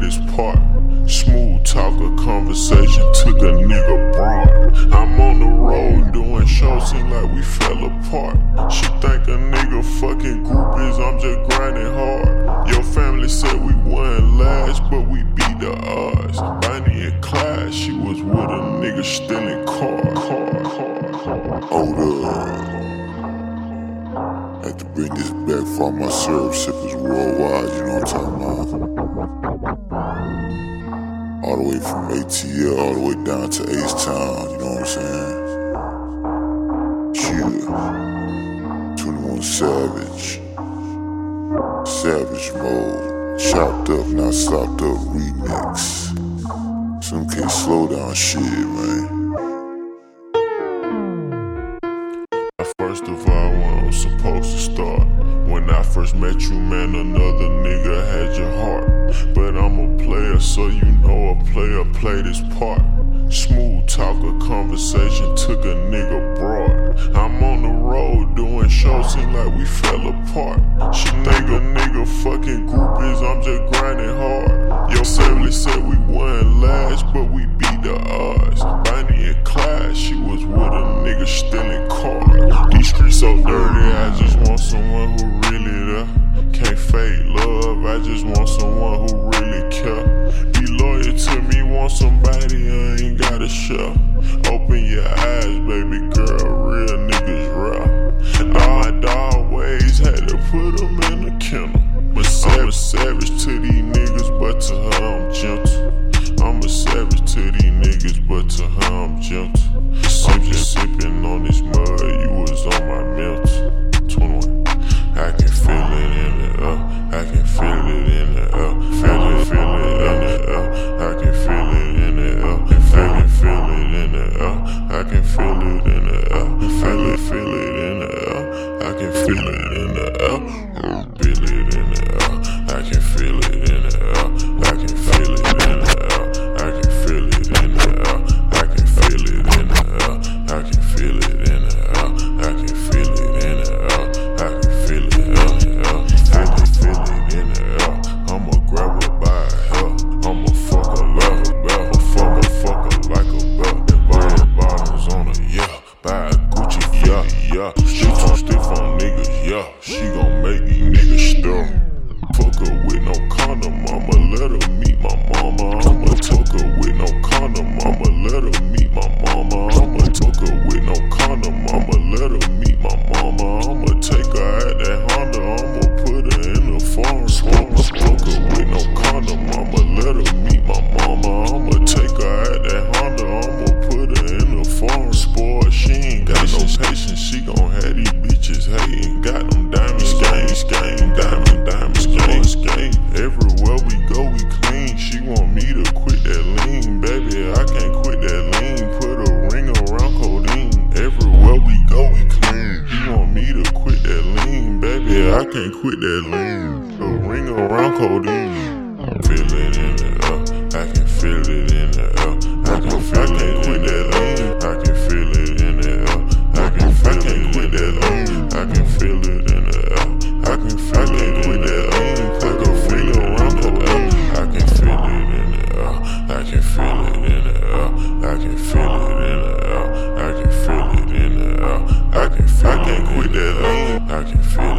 this part. Smooth talker conversation took a nigga broad. I'm on the road doing shows, seem like we fell apart. She think a nigga fucking groupies, I'm just grinding hard. Your family said we won last, but we beat the odds. Bonnie and Clyde, she was with a nigga stealing car. car, car, car. Hold up. Had to bring this back for my syrup sippers worldwide, you know what I'm talking about? All the way from ATL, all the way down to H-Town, you know what I'm saying? Chill. 21 Savage. Savage mode. Chopped up, not stopped up remix. Some K slow down shit, man. First of all, Met you, man, another nigga had your heart. But I'm a player, so you know a player played his part. Smooth talker conversation took a nigga broad. I'm on the road doing shows, seem like we fell apart. She nigga, nigga, fucking groupies, I'm just grinding hard. Your family said we won last, but we beat the odds. Bonnie and Clyde, she was with a nigga stealing cars. These streets so dirty, I can't quit that lean. A ring around codeine. Feel it in the air. I can feel it in the air. I can feel it in the air. I can feel it in the air. I can feel it in the air. I can feel it in the air. I can feel it in the air. Put a finger around the air. I can feel it in the air. I can feel it in the air. I can feel it in the air. I can feel it in the air. I can feel I can't quit that lean. I can feel